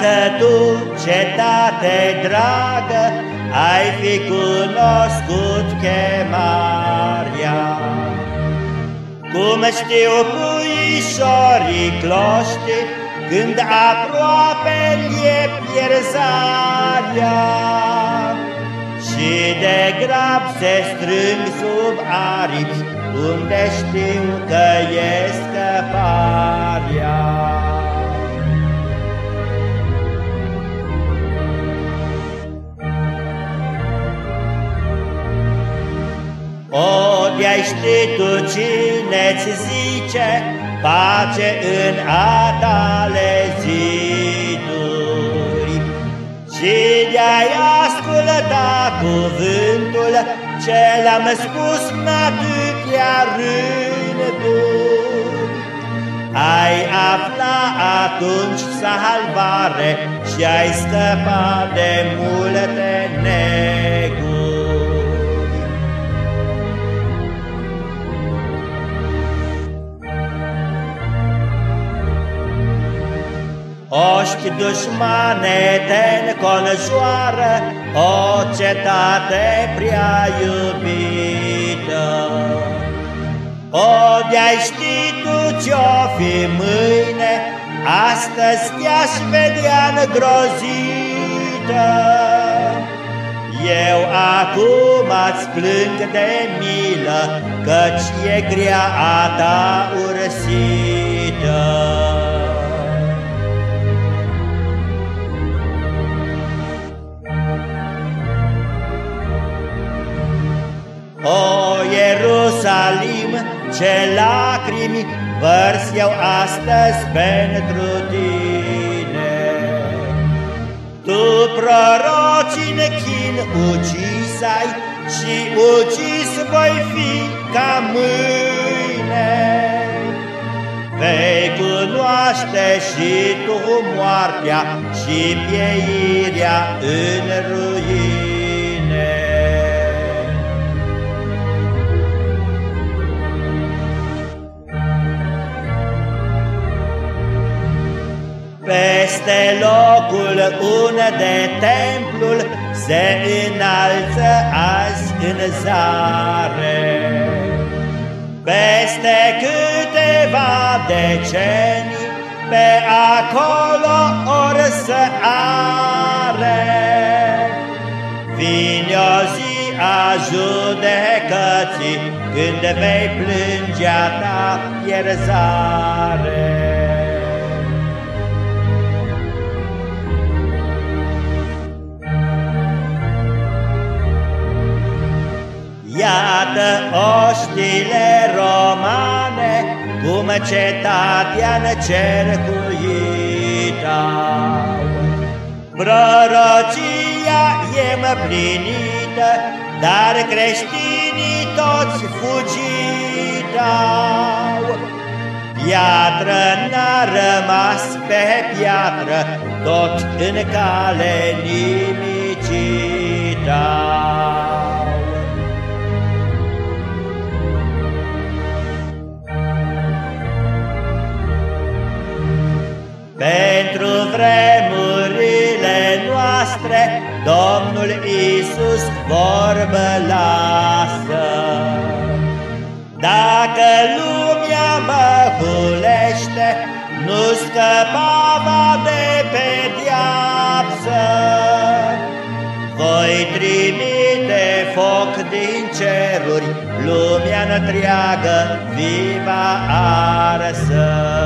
Dacă tu, cetate dragă, ai fi cunoscut chemarea, Cum știu puișorii cloști, când aproape e pierzarea, Și de grab se strâng sub aripi, unde știu că e scăparea. O, de-ai ști tu cine-ți zice pace în a tale ziduri Și de-ai asculta cuvântul ce l-am spus în atâtea rânduri. Ai afla atunci salvare și ai scăpa de multe neguri Oști dușmane te înconjoară, o cetate prea iubită. O, de-ai ști tu ce-o fi mâine, astăzi te-aș vedea îngrozită. Eu acum ați plâng de milă, căci e grea a ta ursită. O, Ierusalim, ce lacrimi vărs eu astăzi pentru tine. Tu proroci în chin ucis ai și ucis voi fi ca mâine. Vei cunoaște și tu moartea și pieirea în ruine. Peste locul unde templul se înalță azi în zare. Peste câteva decenii pe acolo or să are. Vine o zi a judecății când vei plânge a ta pierzare. Iată oștile romane, cum cetatea necercuită. Prorocia e împlinită, dar creștinii toți fugitau. Piatră n-a rămas pe piatră, tot în cale nimicită. Domnul Isus vorbă lasă. Dacă lumea mă hulește, nu scăpava de pediapsă. Voi trimite foc din ceruri, lumea întreagă viva arsă.